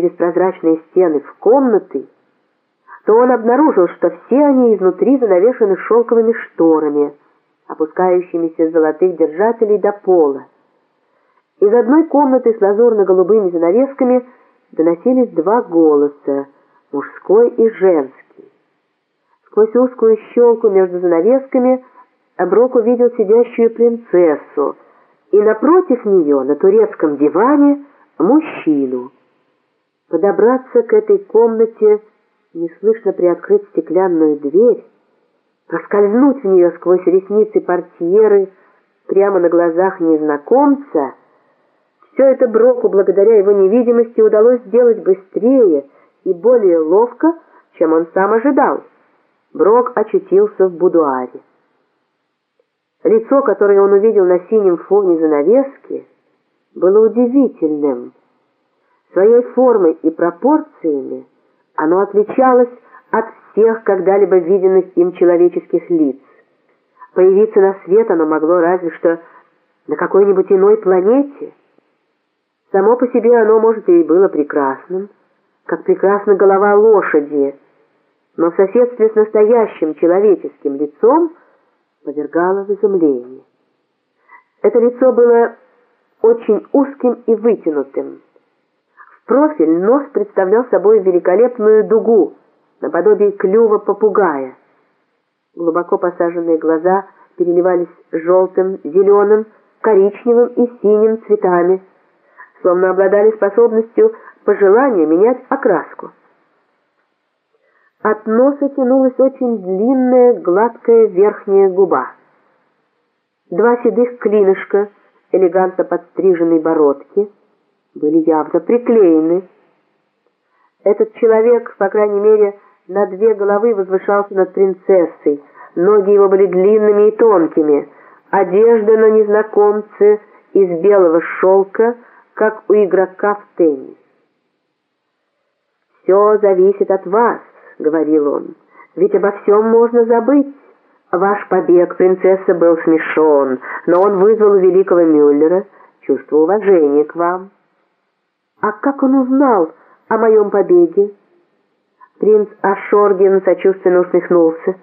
через прозрачные стены в комнаты, то он обнаружил, что все они изнутри занавешены шелковыми шторами, опускающимися с золотых держателей до пола. Из одной комнаты с лазурно-голубыми занавесками доносились два голоса, мужской и женский. Сквозь узкую щелку между занавесками Брок увидел сидящую принцессу, и напротив нее, на турецком диване, мужчину. Подобраться к этой комнате, неслышно приоткрыть стеклянную дверь, проскользнуть в нее сквозь ресницы портьеры прямо на глазах незнакомца, все это Броку, благодаря его невидимости, удалось сделать быстрее и более ловко, чем он сам ожидал. Брок очутился в будуаре. Лицо, которое он увидел на синем фоне занавески, было удивительным. Своей формой и пропорциями оно отличалось от всех когда-либо виденных им человеческих лиц. Появиться на свет оно могло разве что на какой-нибудь иной планете. Само по себе оно, может, и было прекрасным, как прекрасна голова лошади, но в соседстве с настоящим человеческим лицом повергало в изумление. Это лицо было очень узким и вытянутым. Профиль нос представлял собой великолепную дугу, наподобие клюва попугая. Глубоко посаженные глаза переливались желтым, зеленым, коричневым и синим цветами, словно обладали способностью по желанию менять окраску. От носа тянулась очень длинная, гладкая верхняя губа. Два седых клинышка, элегантно подстриженной бородки, были явно приклеены. Этот человек, по крайней мере, на две головы возвышался над принцессой, ноги его были длинными и тонкими, одежда на незнакомце из белого шелка, как у игрока в теннис. «Все зависит от вас», — говорил он, — «ведь обо всем можно забыть». Ваш побег, принцесса, был смешон, но он вызвал у великого Мюллера чувство уважения к вам. А как он узнал о моем побеге? Принц Ашорген сочувственно усмехнулся.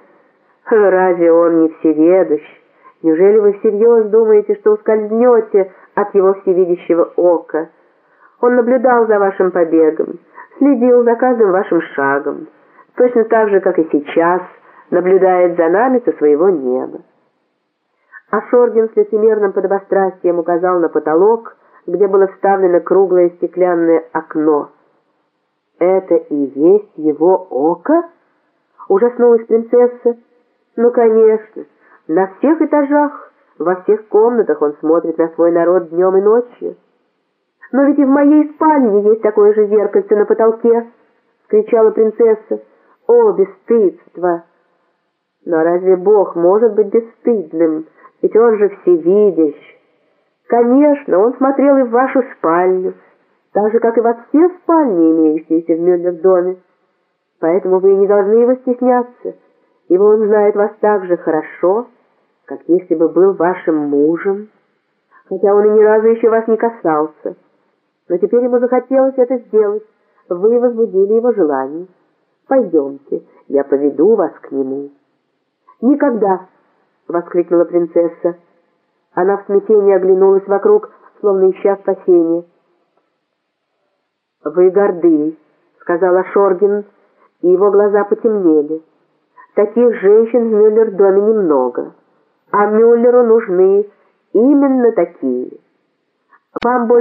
Разве он не всеведущ? Неужели вы всерьез думаете, что ускользнете от его всевидящего ока? Он наблюдал за вашим побегом, следил за каждым вашим шагом, точно так же, как и сейчас — наблюдает за нами со своего неба. А Шоргин с лицемерным подобострастием указал на потолок, где было вставлено круглое стеклянное окно. «Это и есть его око?» — ужаснулась принцесса. «Ну, конечно, на всех этажах, во всех комнатах он смотрит на свой народ днем и ночью. Но ведь и в моей спальне есть такое же зеркальце на потолке!» — кричала принцесса. «О, бесстыдство!» Но разве Бог может быть бесстыдным? Ведь Он же всевидящ. Конечно, Он смотрел и в вашу спальню, так же, как и во все спальни, имеющиеся в Мюллер-доме. Поэтому вы не должны его стесняться, ибо Он знает вас так же хорошо, как если бы был вашим мужем, хотя Он и ни разу еще вас не касался. Но теперь ему захотелось это сделать, вы возбудили его желание. Пойдемте, я поведу вас к нему». «Никогда!» — воскликнула принцесса. Она в смятении оглянулась вокруг, словно ища спасения. «Вы горды», — сказала Шоргин, и его глаза потемнели. «Таких женщин в Мюллер-доме немного, а Мюллеру нужны именно такие. Вам больше